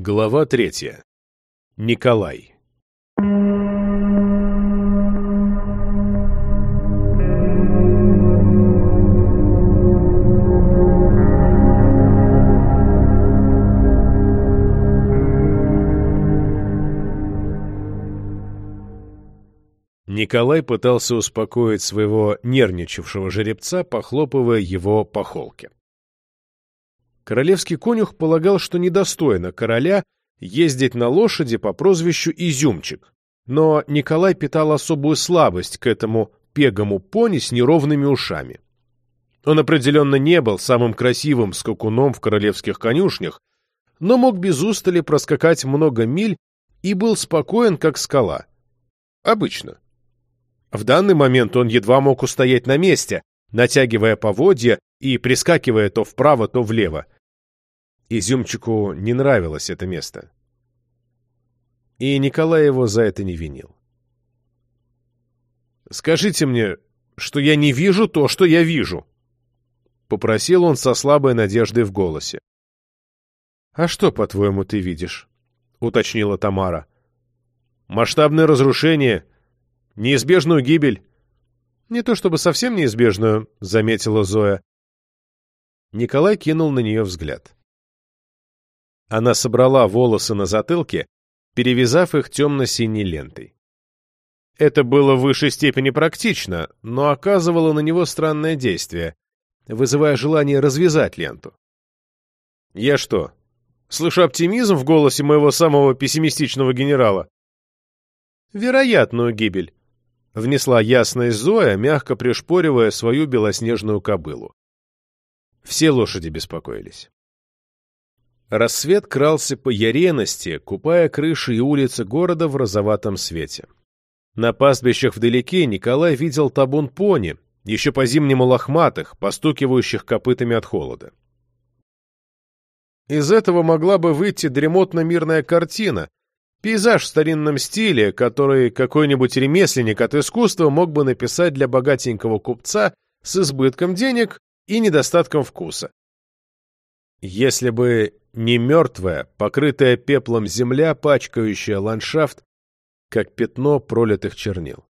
Глава третья. Николай. Николай пытался успокоить своего нервничавшего жеребца, похлопывая его по холке. Королевский конюх полагал, что недостойно короля ездить на лошади по прозвищу Изюмчик, но Николай питал особую слабость к этому пегому пони с неровными ушами. Он определенно не был самым красивым скакуном в королевских конюшнях, но мог без устали проскакать много миль и был спокоен, как скала. Обычно. В данный момент он едва мог устоять на месте, натягивая поводья и прискакивая то вправо, то влево. Изюмчику не нравилось это место. И Николай его за это не винил. «Скажите мне, что я не вижу то, что я вижу», — попросил он со слабой надеждой в голосе. «А что, по-твоему, ты видишь?» — уточнила Тамара. «Масштабное разрушение, неизбежную гибель». «Не то чтобы совсем неизбежную», — заметила Зоя. Николай кинул на нее взгляд. Она собрала волосы на затылке, перевязав их темно-синей лентой. Это было в высшей степени практично, но оказывало на него странное действие, вызывая желание развязать ленту. «Я что, слышу оптимизм в голосе моего самого пессимистичного генерала?» «Вероятную гибель», — внесла ясность Зоя, мягко пришпоривая свою белоснежную кобылу. Все лошади беспокоились. Рассвет крался по ярености, купая крыши и улицы города в розоватом свете. На пастбищах вдалеке Николай видел табун пони, еще по-зимнему лохматых, постукивающих копытами от холода. Из этого могла бы выйти дремотно-мирная картина, пейзаж в старинном стиле, который какой-нибудь ремесленник от искусства мог бы написать для богатенького купца с избытком денег и недостатком вкуса. Если бы не мертвая, покрытая пеплом земля, пачкающая ландшафт, как пятно пролитых чернил.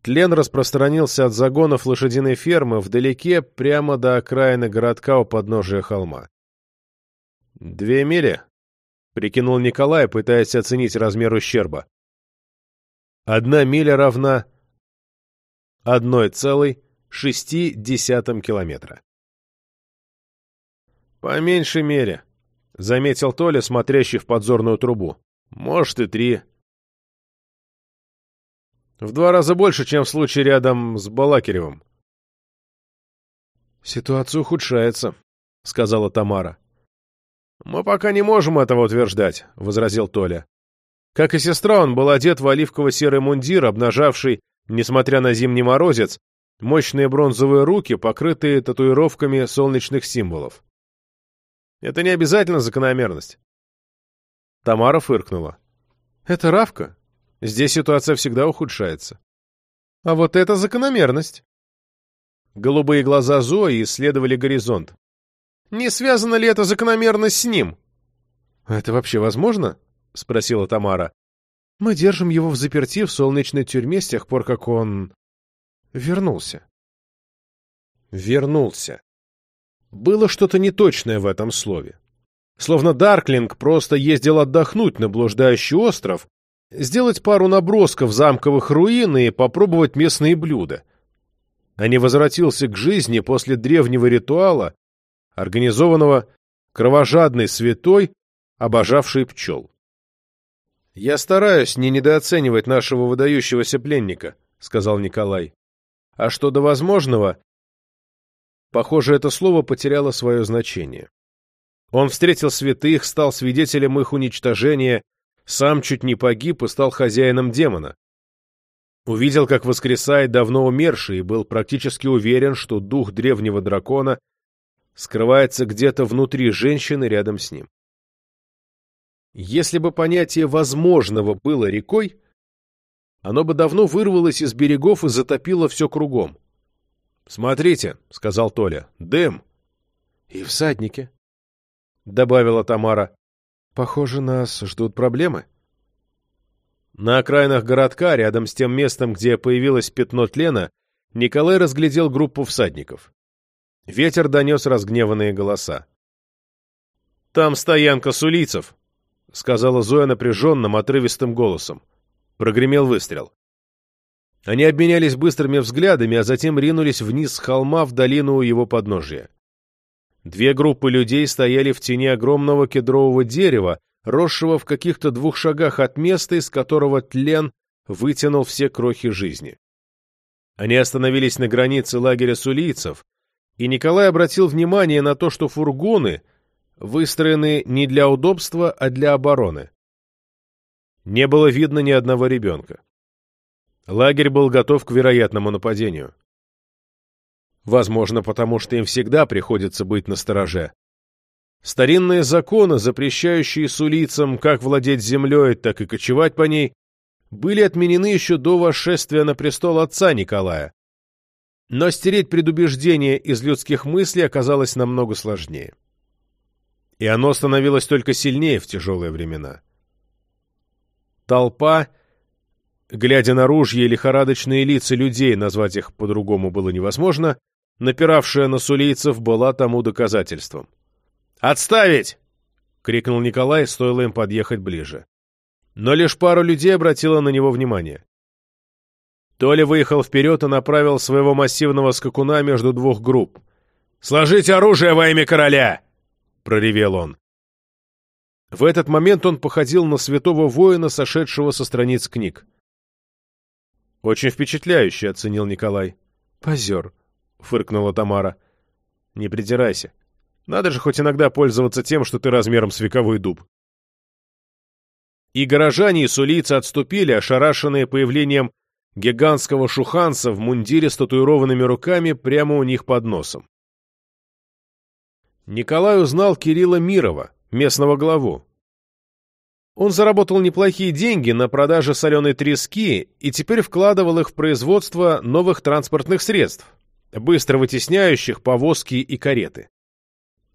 Тлен распространился от загонов лошадиной фермы вдалеке прямо до окраины городка у подножия холма. «Две мили?» — прикинул Николай, пытаясь оценить размер ущерба. «Одна миля равна одной целой шести десятым километра». «По меньшей мере», — заметил Толя, смотрящий в подзорную трубу. «Может, и три». «В два раза больше, чем в случае рядом с Балакиревым». «Ситуация ухудшается», — сказала Тамара. «Мы пока не можем этого утверждать», — возразил Толя. Как и сестра, он был одет в оливково-серый мундир, обнажавший, несмотря на зимний морозец, мощные бронзовые руки, покрытые татуировками солнечных символов. Это не обязательно закономерность. Тамара фыркнула. Это Равка. Здесь ситуация всегда ухудшается. А вот это закономерность. Голубые глаза Зои исследовали горизонт. Не связана ли эта закономерность с ним? Это вообще возможно? Спросила Тамара. Мы держим его в заперти в солнечной тюрьме с тех пор, как он... вернулся. Вернулся. Было что-то неточное в этом слове. Словно Дарклинг просто ездил отдохнуть на блуждающий остров, сделать пару набросков замковых руин и попробовать местные блюда. А не возвратился к жизни после древнего ритуала, организованного кровожадной святой, обожавшей пчел. «Я стараюсь не недооценивать нашего выдающегося пленника», — сказал Николай. «А что до возможного, Похоже, это слово потеряло свое значение. Он встретил святых, стал свидетелем их уничтожения, сам чуть не погиб и стал хозяином демона. Увидел, как воскресает давно умерший, и был практически уверен, что дух древнего дракона скрывается где-то внутри женщины рядом с ним. Если бы понятие возможного было рекой, оно бы давно вырвалось из берегов и затопило все кругом. «Смотрите», — сказал Толя, — «дым». «И всадники», — добавила Тамара. Похоже, нас ждут проблемы. На окраинах городка, рядом с тем местом, где появилось пятно тлена, Николай разглядел группу всадников. Ветер донес разгневанные голоса. «Там стоянка сулийцев», — сказала Зоя напряженным, отрывистым голосом. Прогремел выстрел. Они обменялись быстрыми взглядами, а затем ринулись вниз с холма в долину у его подножия. Две группы людей стояли в тени огромного кедрового дерева, росшего в каких-то двух шагах от места, из которого тлен вытянул все крохи жизни. Они остановились на границе лагеря сулийцев, и Николай обратил внимание на то, что фургоны выстроены не для удобства, а для обороны. Не было видно ни одного ребенка. Лагерь был готов к вероятному нападению. Возможно, потому что им всегда приходится быть настороже. Старинные законы, запрещающие сулицам как владеть землей, так и кочевать по ней, были отменены еще до восшествия на престол отца Николая. Но стереть предубеждение из людских мыслей оказалось намного сложнее. И оно становилось только сильнее в тяжелые времена. Толпа Глядя на ружья и лихорадочные лица людей, назвать их по-другому было невозможно, напиравшая на сулейцев была тому доказательством. «Отставить!» — крикнул Николай, стоило им подъехать ближе. Но лишь пару людей обратила на него внимание. Толя выехал вперед и направил своего массивного скакуна между двух групп. «Сложите оружие во имя короля!» — проревел он. В этот момент он походил на святого воина, сошедшего со страниц книг. «Очень впечатляюще», — оценил Николай. «Позер», — фыркнула Тамара. «Не придирайся. Надо же хоть иногда пользоваться тем, что ты размером с вековой дуб». И горожане и сулийцы отступили, ошарашенные появлением гигантского шуханца в мундире с татуированными руками прямо у них под носом. Николай узнал Кирилла Мирова, местного главу. Он заработал неплохие деньги на продаже соленой трески и теперь вкладывал их в производство новых транспортных средств, быстро вытесняющих повозки и кареты.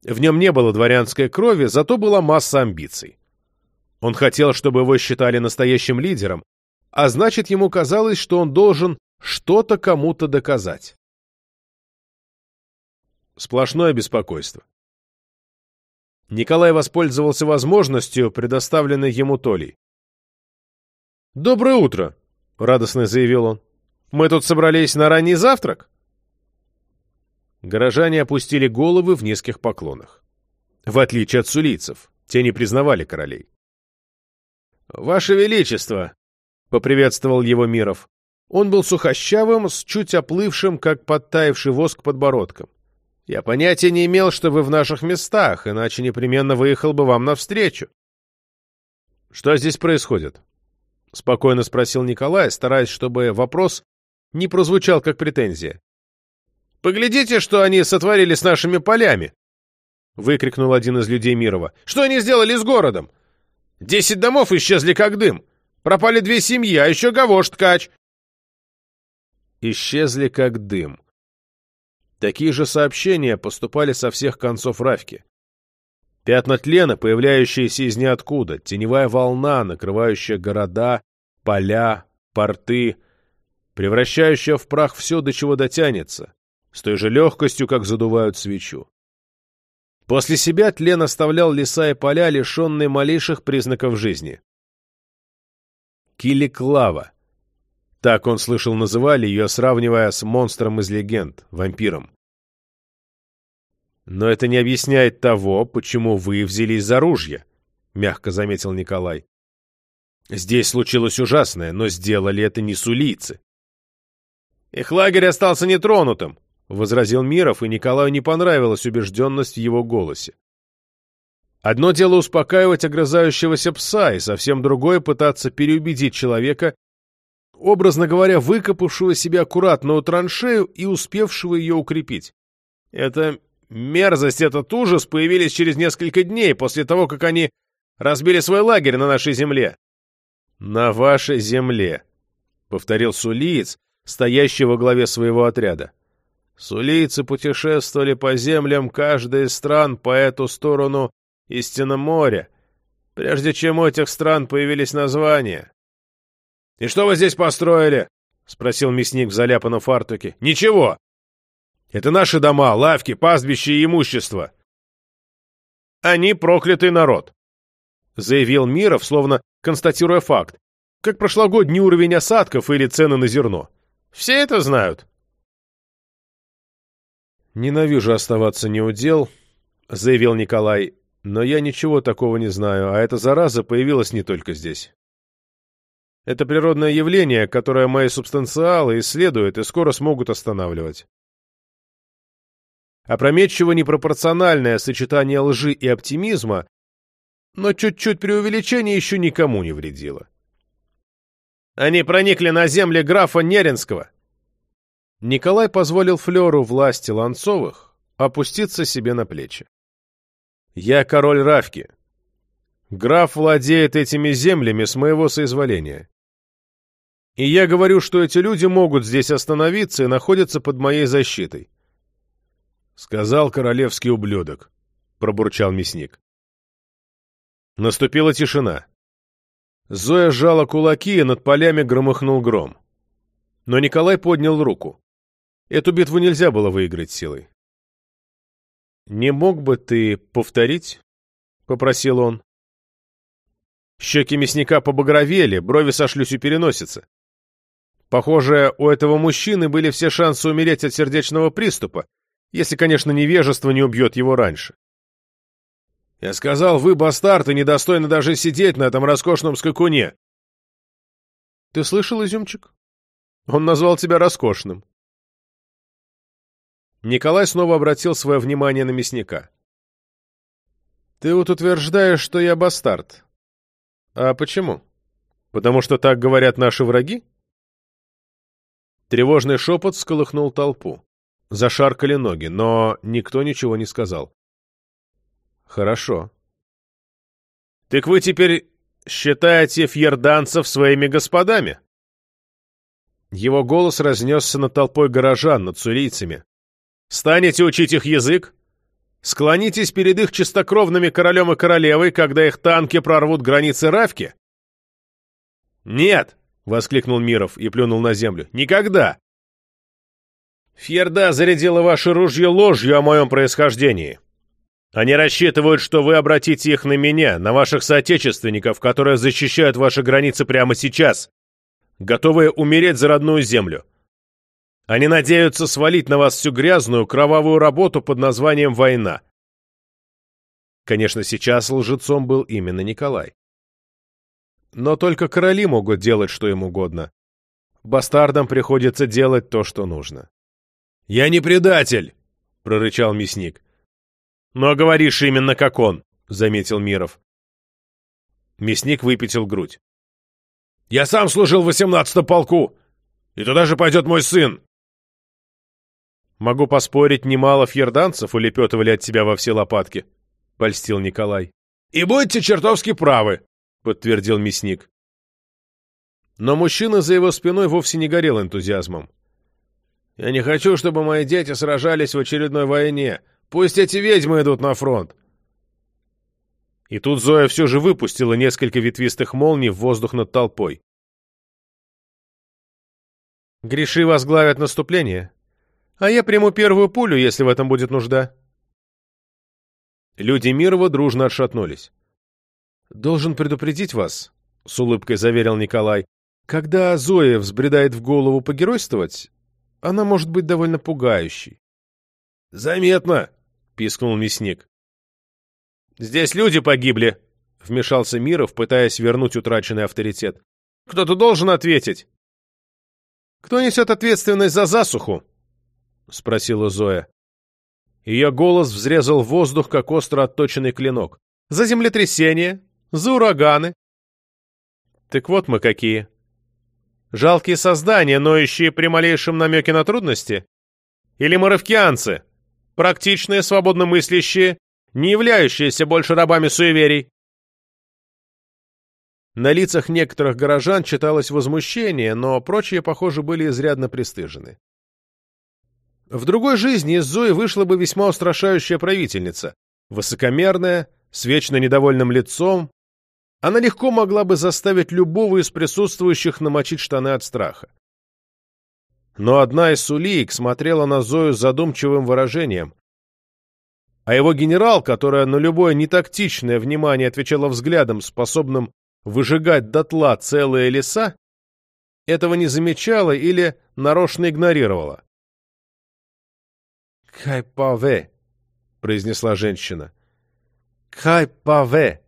В нем не было дворянской крови, зато была масса амбиций. Он хотел, чтобы его считали настоящим лидером, а значит, ему казалось, что он должен что-то кому-то доказать. Сплошное беспокойство. Николай воспользовался возможностью, предоставленной ему Толей. «Доброе утро!» — радостно заявил он. «Мы тут собрались на ранний завтрак?» Горожане опустили головы в низких поклонах. В отличие от сулийцев, те не признавали королей. «Ваше Величество!» — поприветствовал его Миров. Он был сухощавым, с чуть оплывшим, как подтаявший воск подбородком. Я понятия не имел, что вы в наших местах, иначе непременно выехал бы вам навстречу. — Что здесь происходит? — спокойно спросил Николай, стараясь, чтобы вопрос не прозвучал как претензия. — Поглядите, что они сотворили с нашими полями! — выкрикнул один из людей Мирова. — Что они сделали с городом? Десять домов исчезли как дым. Пропали две семьи, а еще Гавош ткач. Исчезли как дым. Такие же сообщения поступали со всех концов Равки. Пятна тлена, появляющиеся из ниоткуда, теневая волна, накрывающая города, поля, порты, превращающая в прах все, до чего дотянется, с той же легкостью, как задувают свечу. После себя тлен оставлял леса и поля, лишенные малейших признаков жизни. Киликлава. Так он слышал называли ее, сравнивая с монстром из легенд, вампиром. «Но это не объясняет того, почему вы взялись за ружья», — мягко заметил Николай. «Здесь случилось ужасное, но сделали это не сулийцы». «Их лагерь остался нетронутым», — возразил Миров, и Николаю не понравилась убежденность в его голосе. Одно дело успокаивать огрызающегося пса, и совсем другое — пытаться переубедить человека, образно говоря, выкопавшего себе аккуратную траншею и успевшего ее укрепить. Это мерзость, этот ужас появились через несколько дней после того, как они разбили свой лагерь на нашей земле. «На вашей земле», — повторил Сулиец, стоящий во главе своего отряда. Сулийцы путешествовали по землям каждой из стран по эту сторону истинно моря, прежде чем у этих стран появились названия. «И что вы здесь построили?» — спросил мясник в заляпанном фартуке. «Ничего. Это наши дома, лавки, пастбища и имущество. Они проклятый народ», — заявил Миров, словно констатируя факт, как прошлогодний уровень осадков или цены на зерно. Все это знают. «Ненавижу оставаться неудел», — заявил Николай, «но я ничего такого не знаю, а эта зараза появилась не только здесь. Это природное явление, которое мои субстанциалы исследуют и скоро смогут останавливать. Опрометчиво непропорциональное сочетание лжи и оптимизма, но чуть-чуть преувеличение еще никому не вредило. Они проникли на земли графа Неренского, Николай позволил Флеру власти Ланцовых опуститься себе на плечи. «Я король Равки. Граф владеет этими землями с моего соизволения. И я говорю, что эти люди могут здесь остановиться и находятся под моей защитой», — сказал королевский ублюдок, — пробурчал мясник. Наступила тишина. Зоя сжала кулаки, и над полями громыхнул гром. Но Николай поднял руку. Эту битву нельзя было выиграть силой. «Не мог бы ты повторить?» — попросил он. Щеки мясника побагровели, брови сошлюсь у переносицы. Похоже, у этого мужчины были все шансы умереть от сердечного приступа, если, конечно, невежество не убьет его раньше. Я сказал, вы, бастард, и недостойны даже сидеть на этом роскошном скакуне. Ты слышал, изюмчик? Он назвал тебя роскошным. Николай снова обратил свое внимание на мясника. «Ты вот утверждаешь, что я бастард. А почему? Потому что так говорят наши враги?» Тревожный шепот сколыхнул толпу. Зашаркали ноги, но никто ничего не сказал. «Хорошо. Так вы теперь считаете фьерданцев своими господами?» Его голос разнесся над толпой горожан, над цурийцами. Станете учить их язык? Склонитесь перед их чистокровными королем и королевой, когда их танки прорвут границы Равки? «Нет!» — воскликнул Миров и плюнул на землю. «Никогда!» «Фьерда зарядила ваше ружье ложью о моем происхождении. Они рассчитывают, что вы обратите их на меня, на ваших соотечественников, которые защищают ваши границы прямо сейчас, готовые умереть за родную землю. Они надеются свалить на вас всю грязную, кровавую работу под названием «война». Конечно, сейчас лжецом был именно Николай. Но только короли могут делать, что им угодно. Бастардам приходится делать то, что нужно. «Я не предатель!» — прорычал мясник. «Но говоришь именно как он», — заметил Миров. Мясник выпятил грудь. «Я сам служил в восемнадцатом полку, и туда же пойдет мой сын!» Могу поспорить, немало фьерданцев улепетывали от тебя во все лопатки, — польстил Николай. — И будете чертовски правы, — подтвердил мясник. Но мужчина за его спиной вовсе не горел энтузиазмом. «Я не хочу, чтобы мои дети сражались в очередной войне. Пусть эти ведьмы идут на фронт!» И тут Зоя все же выпустила несколько ветвистых молний в воздух над толпой. «Гриши возглавят наступление», а я приму первую пулю, если в этом будет нужда. Люди Мирова дружно отшатнулись. «Должен предупредить вас», — с улыбкой заверил Николай, «когда Зоя взбредает в голову погеройствовать, она может быть довольно пугающей». «Заметно», — пискнул мясник. «Здесь люди погибли», — вмешался Миров, пытаясь вернуть утраченный авторитет. «Кто-то должен ответить». «Кто несет ответственность за засуху?» — спросила Зоя. Ее голос взрезал воздух, как остро отточенный клинок. «За землетрясение, за ураганы». «Так вот мы какие. Жалкие создания, ноющие при малейшем намеке на трудности? Или моровкианцы, практичные, свободномыслящие, не являющиеся больше рабами суеверий?» На лицах некоторых горожан читалось возмущение, но прочие, похоже, были изрядно пристыжены. В другой жизни из Зои вышла бы весьма устрашающая правительница, высокомерная, с вечно недовольным лицом, Она легко могла бы заставить любого из присутствующих намочить штаны от страха. Но одна из сулиек смотрела на Зою с задумчивым выражением, а его генерал, которая на любое нетактичное внимание отвечала взглядом, способным выжигать дотла целые леса, этого не замечала или нарочно игнорировала. «Кай паве», — произнесла женщина. «Кай паве».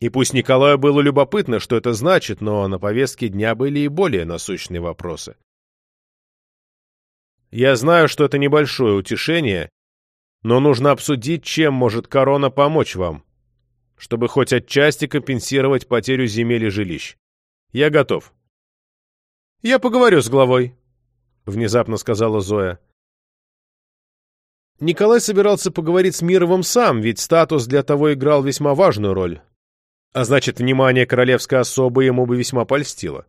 И пусть Николаю было любопытно, что это значит, но на повестке дня были и более насущные вопросы. Я знаю, что это небольшое утешение, но нужно обсудить, чем может корона помочь вам, чтобы хоть отчасти компенсировать потерю земель и жилищ. Я готов. Я поговорю с главой, — внезапно сказала Зоя. Николай собирался поговорить с Мировым сам, ведь статус для того играл весьма важную роль. А значит, внимание королевской особы ему бы весьма польстило.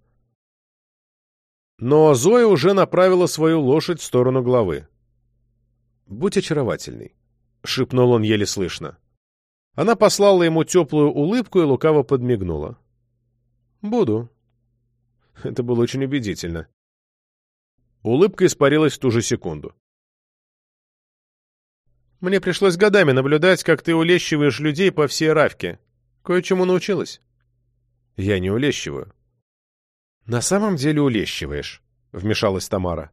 Но Зоя уже направила свою лошадь в сторону главы. «Будь очаровательный», — шепнул он еле слышно. Она послала ему теплую улыбку и лукаво подмигнула. «Буду». Это было очень убедительно. Улыбка испарилась в ту же секунду. «Мне пришлось годами наблюдать, как ты улещиваешь людей по всей Равке. Кое-чему научилась?» «Я не улещиваю». «На самом деле улещиваешь», — вмешалась Тамара.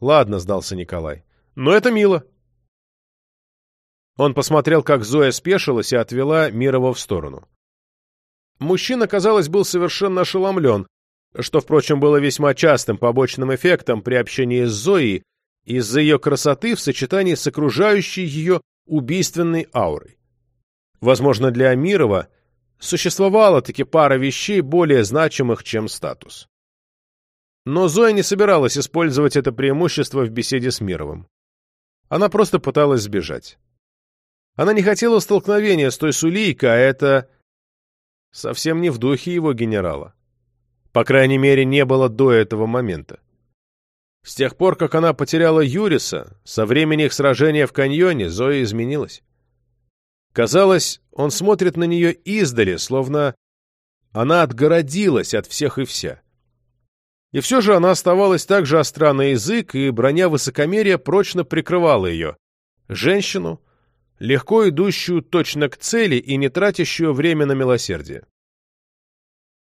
«Ладно», — сдался Николай. «Но это мило». Он посмотрел, как Зоя спешилась и отвела Мирова в сторону. Мужчина, казалось, был совершенно ошеломлен, что, впрочем, было весьма частым побочным эффектом при общении с Зоей из-за ее красоты в сочетании с окружающей ее убийственной аурой. Возможно, для Амирова существовала таки пара вещей более значимых, чем статус. Но Зоя не собиралась использовать это преимущество в беседе с Мировым. Она просто пыталась сбежать. Она не хотела столкновения с той Сулейкой, а это совсем не в духе его генерала. По крайней мере, не было до этого момента. С тех пор, как она потеряла Юриса, со времени их сражения в каньоне, Зоя изменилась. Казалось, он смотрит на нее издали, словно она отгородилась от всех и вся. И все же она оставалась так же остра на язык, и броня высокомерия прочно прикрывала ее. Женщину, легко идущую точно к цели и не тратящую время на милосердие.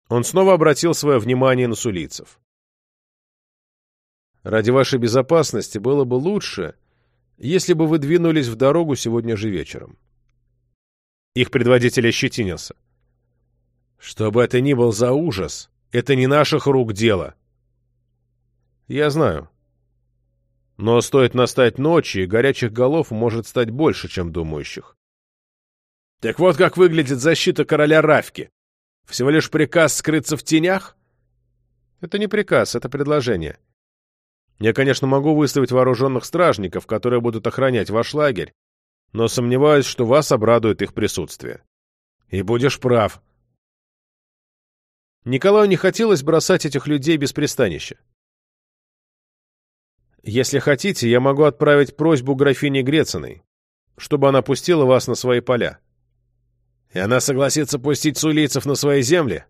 Он снова обратил свое внимание на сулийцев. «Ради вашей безопасности было бы лучше, если бы вы двинулись в дорогу сегодня же вечером». Их предводитель ощетинился. «Что бы это ни был за ужас, это не наших рук дело». «Я знаю. Но стоит настать ночи, и горячих голов может стать больше, чем думающих». «Так вот как выглядит защита короля Равки. Всего лишь приказ скрыться в тенях? Это не приказ, это предложение. Я, конечно, могу выставить вооруженных стражников, которые будут охранять ваш лагерь, но сомневаюсь, что вас обрадует их присутствие. И будешь прав. Николаю не хотелось бросать этих людей без пристанища. Если хотите, я могу отправить просьбу графине Грециной, чтобы она пустила вас на свои поля. И она согласится пустить сулийцев на свои земли?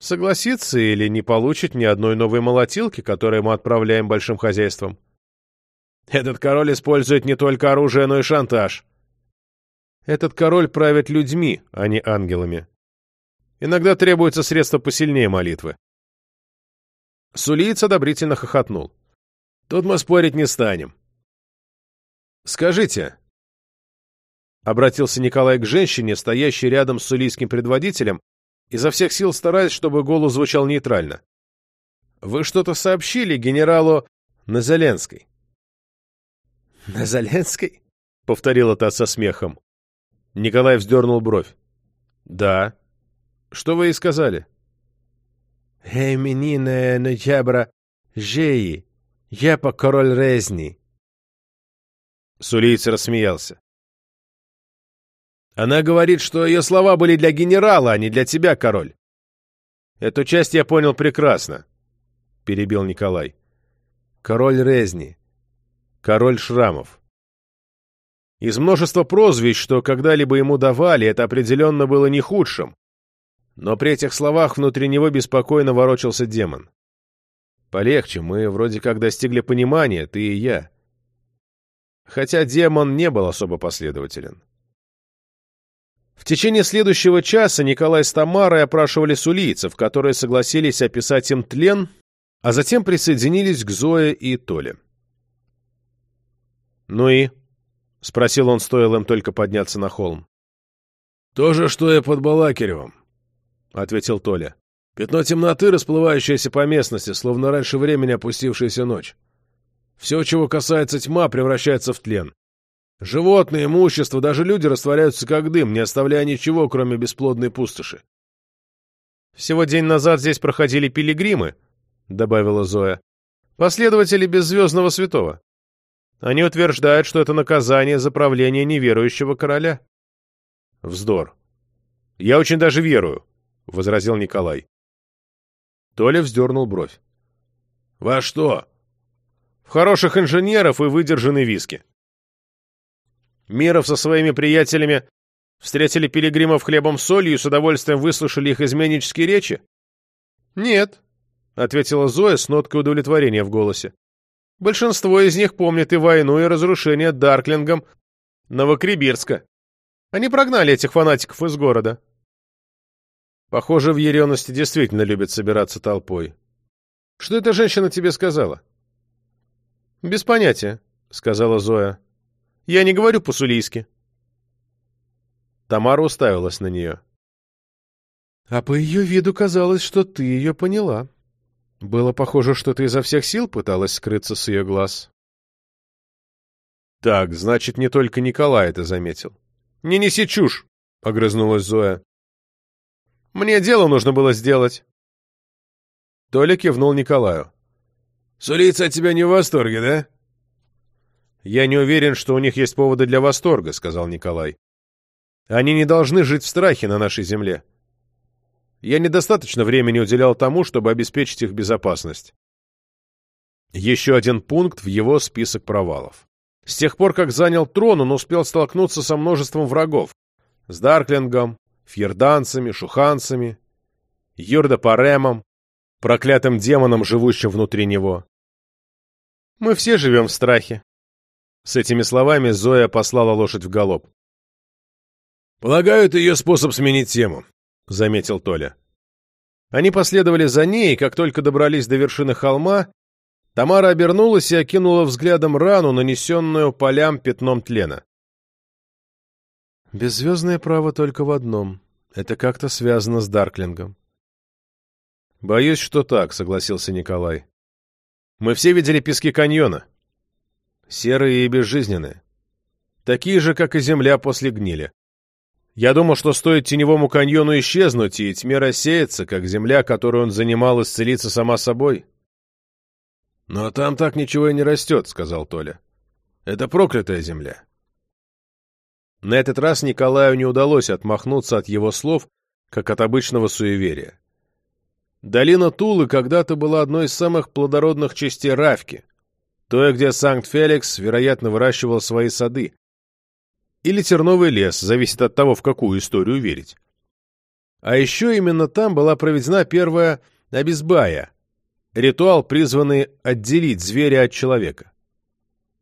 Согласится или не получит ни одной новой молотилки, которую мы отправляем большим хозяйствам? Этот король использует не только оружие, но и шантаж. Этот король правит людьми, а не ангелами. Иногда требуется средство посильнее молитвы. Сулиец одобрительно хохотнул. Тут мы спорить не станем. Скажите, Обратился Николай к женщине, стоящей рядом с сулийским предводителем, изо всех сил стараясь, чтобы голос звучал нейтрально. «Вы что-то сообщили генералу Назаленской?» «Назаленской?» — повторила та со смехом. Николай вздернул бровь. «Да. Что вы ей сказали?» «Эй, менина ноябра, жеи, я по король резни». Сулиец рассмеялся. Она говорит, что ее слова были для генерала, а не для тебя, король. Эту часть я понял прекрасно, — перебил Николай. Король Резни. Король Шрамов. Из множества прозвищ, что когда-либо ему давали, это определенно было не худшим. Но при этих словах внутри него беспокойно ворочался демон. «Полегче, мы вроде как достигли понимания, ты и я». Хотя демон не был особо последователен. В течение следующего часа Николай с Тамарой опрашивали сулийцев, которые согласились описать им тлен, а затем присоединились к Зое и Толе. «Ну и?» — спросил он, стоило им только подняться на холм. «То же, что и под Балакиревым», — ответил Толя. «Пятно темноты, расплывающееся по местности, словно раньше времени опустившаяся ночь. Все, чего касается тьма, превращается в тлен. Животные, имущество, даже люди растворяются как дым, не оставляя ничего, кроме бесплодной пустоши. «Всего день назад здесь проходили пилигримы», — добавила Зоя. «Последователи беззвездного святого. Они утверждают, что это наказание за правление неверующего короля». «Вздор. Я очень даже верую», — возразил Николай. Толя вздернул бровь. «Во что?» «В хороших инженеров и выдержанной виски». Миров со своими приятелями встретили пилигримов хлебом солью и с удовольствием выслушали их изменнические речи? Нет, — ответила Зоя с ноткой удовлетворения в голосе. Большинство из них помнят и войну, и разрушение Дарклингом Новокрибирска. Они прогнали этих фанатиков из города. Похоже, в Ерености действительно любят собираться толпой. Что эта женщина тебе сказала? Без понятия, — сказала Зоя. Я не говорю по-сулийски. Тамара уставилась на нее. А по ее виду казалось, что ты ее поняла. Было похоже, что ты изо всех сил пыталась скрыться с ее глаз. Так, значит, не только Николай это заметил. Не неси чушь, — огрызнулась Зоя. Мне дело нужно было сделать. Толя кивнул Николаю. Сулийцы от тебя не в восторге, да? «Я не уверен, что у них есть поводы для восторга», — сказал Николай. «Они не должны жить в страхе на нашей земле. Я недостаточно времени уделял тому, чтобы обеспечить их безопасность». Еще один пункт в его список провалов. С тех пор, как занял трон, он успел столкнуться со множеством врагов. С Дарклингом, фьерданцами, шуханцами, Юрдопаремом, проклятым демоном, живущим внутри него. Мы все живем в страхе, с этими словами Зоя послала лошадь в галоп. «Полагаю, это ее способ сменить тему», — заметил Толя. Они последовали за ней, и как только добрались до вершины холма, Тамара обернулась и окинула взглядом рану, нанесенную полям пятном тлена. «Беззвездное право только в одном. Это как-то связано с Дарклингом». «Боюсь, что так», — согласился Николай. «Мы все видели пески каньона серые и безжизненные. Такие же, как и земля после гнили. Я думал, что стоит теневому каньону исчезнуть, и тьме рассеяться, как земля, которую он занимал, исцелиться сама собой. «Но там так ничего и не растет», — сказал Толя. «Это проклятая земля». На этот раз Николаю не удалось отмахнуться от его слов, как от обычного суеверия. Долина Тулы когда-то была одной из самых плодородных частей Равки, то, где Санкт-Феликс, вероятно, выращивал свои сады. Или терновый лес, зависит от того, в какую историю верить. А еще именно там была проведена первая обезбая, ритуал, призванный отделить зверя от человека.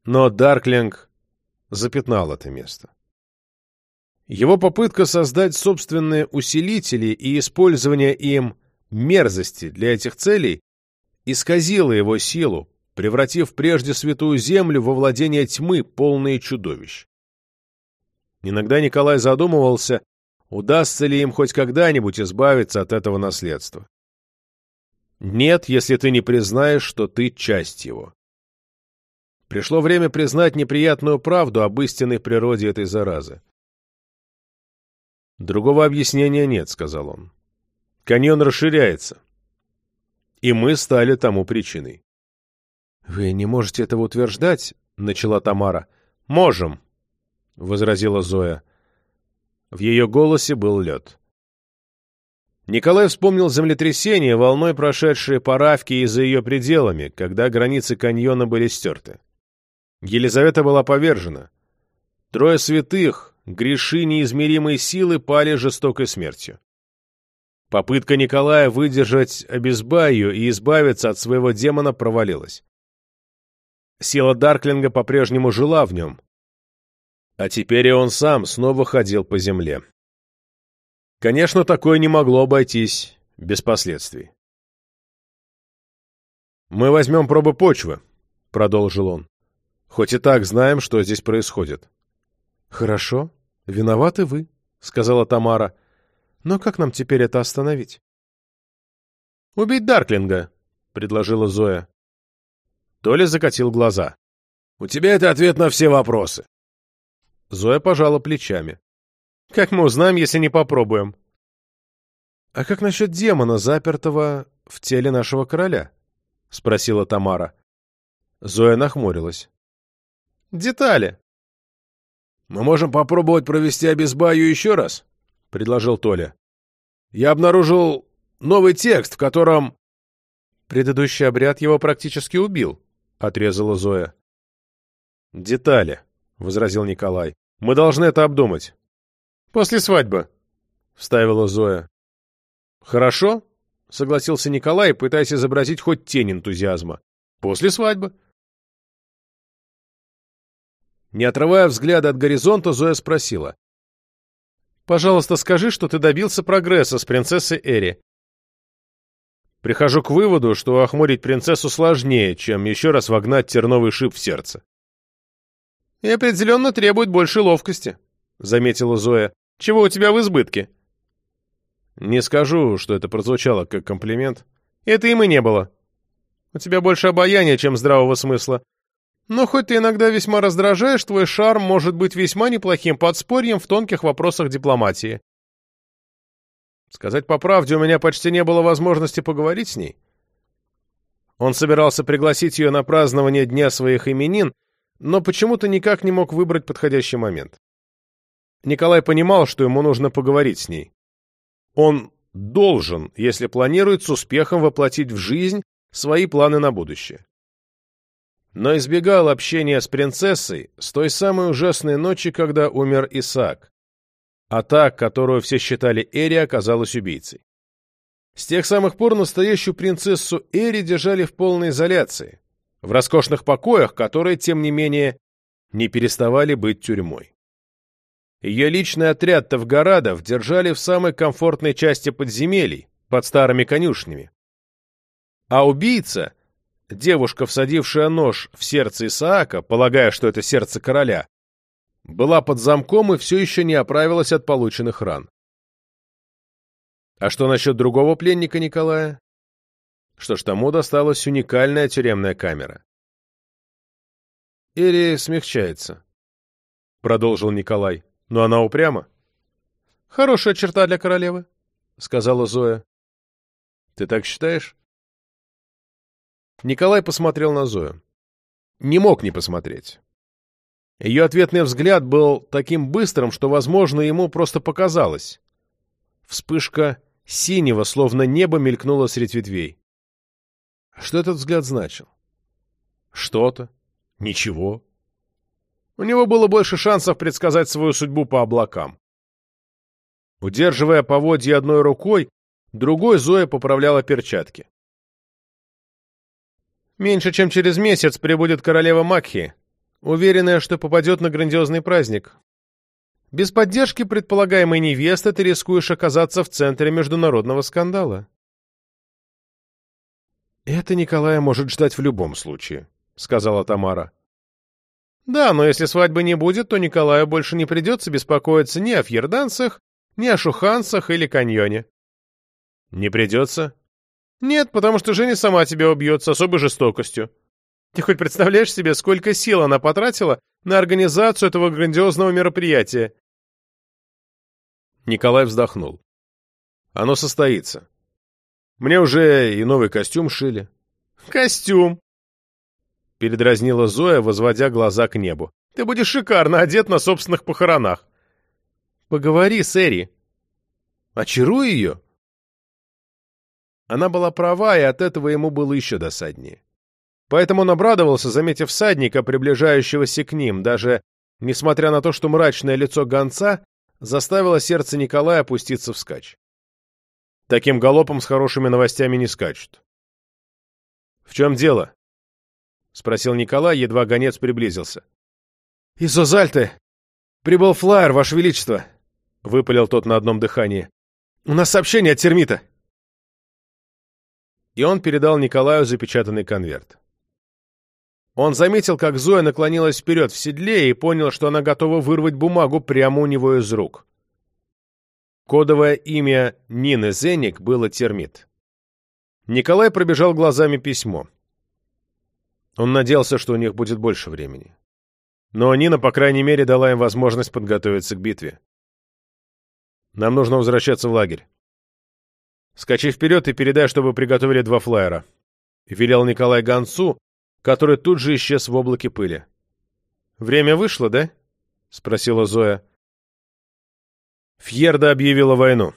Но Дарклинг запятнал это место. Его попытка создать собственные усилители и использование им мерзости для этих целей исказила его силу, превратив прежде святую землю во владение тьмы, полные чудовищ. Иногда Николай задумывался, удастся ли им хоть когда-нибудь избавиться от этого наследства. Нет, если ты не признаешь, что ты часть его. Пришло время признать неприятную правду об истинной природе этой заразы. «Другого объяснения нет», — сказал он. «Каньон расширяется, и мы стали тому причиной». «Вы не можете этого утверждать», — начала Тамара. «Можем», — возразила Зоя. В ее голосе был лед. Николай вспомнил землетрясение, волной прошедшие по Равке и за ее пределами, когда границы каньона были стерты. Елизавета была повержена. Трое святых, греши неизмеримой силы, пали жестокой смертью. Попытка Николая выдержать обезбаю и избавиться от своего демона провалилась. Сила Дарклинга по-прежнему жила в нем. А теперь и он сам снова ходил по земле. Конечно, такое не могло обойтись без последствий. «Мы возьмем пробы почвы», — продолжил он. «Хоть и так знаем, что здесь происходит». «Хорошо. Виноваты вы», — сказала Тамара. Но как нам теперь это остановить? «Убить Дарклинга», — предложила Зоя. Толя закатил глаза. «У тебя это ответ на все вопросы». Зоя пожала плечами. «Как мы узнаем, если не попробуем?» «А как насчет демона, запертого в теле нашего короля?» — спросила Тамара. Зоя нахмурилась. «Детали». «Мы можем попробовать провести обезбаю еще раз?» — предложил Толя. «Я обнаружил новый текст, в котором...» «Предыдущий обряд его практически убил», — отрезала Зоя. «Детали», — возразил Николай. «Мы должны это обдумать». «После свадьбы», — вставила Зоя. «Хорошо», — согласился Николай, пытаясь изобразить хоть тень энтузиазма. «После свадьбы». Не отрывая взгляда от горизонта, Зоя спросила. Пожалуйста, скажи, что ты добился прогресса с принцессой Эри. Прихожу к выводу, что охмурить принцессу сложнее, чем еще раз вогнать терновый шип в сердце. «И определенно требует большей ловкости», — заметила Зоя. «Чего у тебя в избытке?» «Не скажу, что это прозвучало как комплимент. Это им и не было. У тебя больше обаяния, чем здравого смысла. Но хоть ты иногда весьма раздражаешь, твой шарм может быть весьма неплохим подспорьем в тонких вопросах дипломатии. Сказать по правде, у меня почти не было возможности поговорить с ней. Он собирался пригласить ее на празднование Дня своих именин, но почему-то никак не мог выбрать подходящий момент. Николай понимал, что ему нужно поговорить с ней. Он должен, если планирует с успехом воплотить в жизнь свои планы на будущее но избегал общения с принцессой с той самой ужасной ночи, когда умер Исаак. А та, которую все считали Эри, оказалась убийцей. С тех самых пор настоящую принцессу Эри держали в полной изоляции, в роскошных покоях, которые, тем не менее, не переставали быть тюрьмой. Ее личный отряд Тавгарадов держали в самой комфортной части подземелий, под старыми конюшнями. А убийца — девушка, всадившая нож в сердце Исаака, полагая, что это сердце короля, была под замком и все еще не оправилась от полученных ран. А что насчет другого пленника Николая? Что ж, тому досталась уникальная тюремная камера. Ири смягчается, — продолжил Николай, — но она упряма. — Хорошая черта для королевы, — сказала Зоя. — Ты так считаешь? Николай посмотрел на Зою. Не мог не посмотреть. Ее ответный взгляд был таким быстрым, что, возможно, ему просто показалось. Вспышка синего, словно небо, мелькнула средь ветвей. Что этот взгляд значил? Что-то. Ничего. У него было больше шансов предсказать свою судьбу по облакам. Удерживая поводья одной рукой, другой Зоя поправляла перчатки. Меньше чем через месяц прибудет королева Макхи, уверенная, что попадет на грандиозный праздник. Без поддержки предполагаемой невесты ты рискуешь оказаться в центре международного скандала. «Это Николая может ждать в любом случае», — сказала Тамара. «Да, но если свадьбы не будет, то Николаю больше не придется беспокоиться ни о фьерданцах, ни о шуханцах или каньоне». «Не придется?» Нет, потому что Женя сама тебя убьет с особой жестокостью. Ты хоть представляешь себе, сколько сил она потратила на организацию этого грандиозного мероприятия? Николай вздохнул. Оно состоится. Мне уже и новый костюм шили. Костюм! Передразнила Зоя, возводя глаза к небу. Ты будешь шикарно одет на собственных похоронах. Поговори с Эри. Очаруй ее. Она была права, и от этого ему было еще досаднее. Поэтому он обрадовался, заметив всадника, приближающегося к ним, даже несмотря на то, что мрачное лицо гонца заставило сердце Николая опуститься вскачь. Таким галопом с хорошими новостями не скачут. «В чем дело?» — спросил Николай, едва гонец приблизился. «Из Озальты! Прибыл флайер, Ваше Величество!» — выпалил тот на одном дыхании. «У нас сообщение от термита!» И он передал Николаю запечатанный конверт. Он заметил, как Зоя наклонилась вперед в седле и понял, что она готова вырвать бумагу прямо у него из рук. Кодовое имя Нины Зенник было термит. Николай пробежал глазами письмо. Он надеялся, что у них будет больше времени. Но Нина, по крайней мере, дала им возможность подготовиться к битве. Нам нужно возвращаться в лагерь. Скачи вперед и передай, чтобы приготовили два флайера. Велел Николай Гонцу, который тут же исчез в облаке пыли. «Время вышло, да?» — спросила Зоя. Фьерда объявила войну.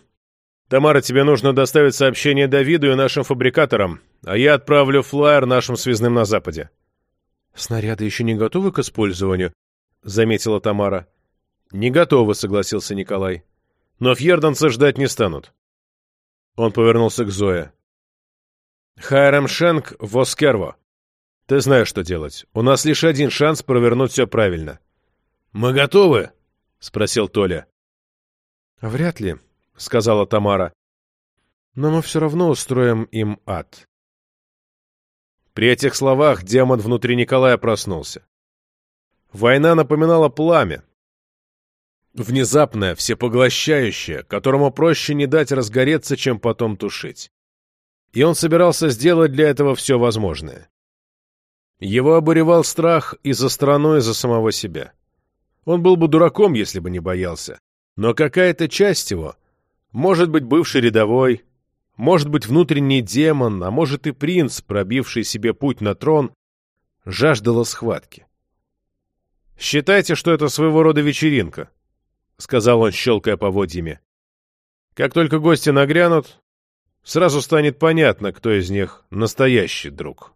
«Тамара, тебе нужно доставить сообщение Давиду и нашим фабрикаторам, а я отправлю флайер нашим связным на Западе». «Снаряды еще не готовы к использованию?» — заметила Тамара. «Не готовы», — согласился Николай. «Но фьерданцы ждать не станут». Он повернулся к Зое. «Хайрам Шенк Воскерво. Ты знаешь, что делать. У нас лишь один шанс провернуть все правильно». «Мы готовы?» — спросил Толя. «Вряд ли», — сказала Тамара. «Но мы все равно устроим им ад». При этих словах демон внутри Николая проснулся. Война напоминала пламя. Внезапное, всепоглощающее, которому проще не дать разгореться, чем потом тушить. И он собирался сделать для этого все возможное. Его обуревал страх и за страну, и за самого себя. Он был бы дураком, если бы не боялся. Но какая-то часть его, может быть, бывший рядовой, может быть, внутренний демон, а может и принц, пробивший себе путь на трон, жаждала схватки. «Считайте, что это своего рода вечеринка», — сказал он, щелкая поводьями. «Как только гости нагрянут, сразу станет понятно, кто из них настоящий друг».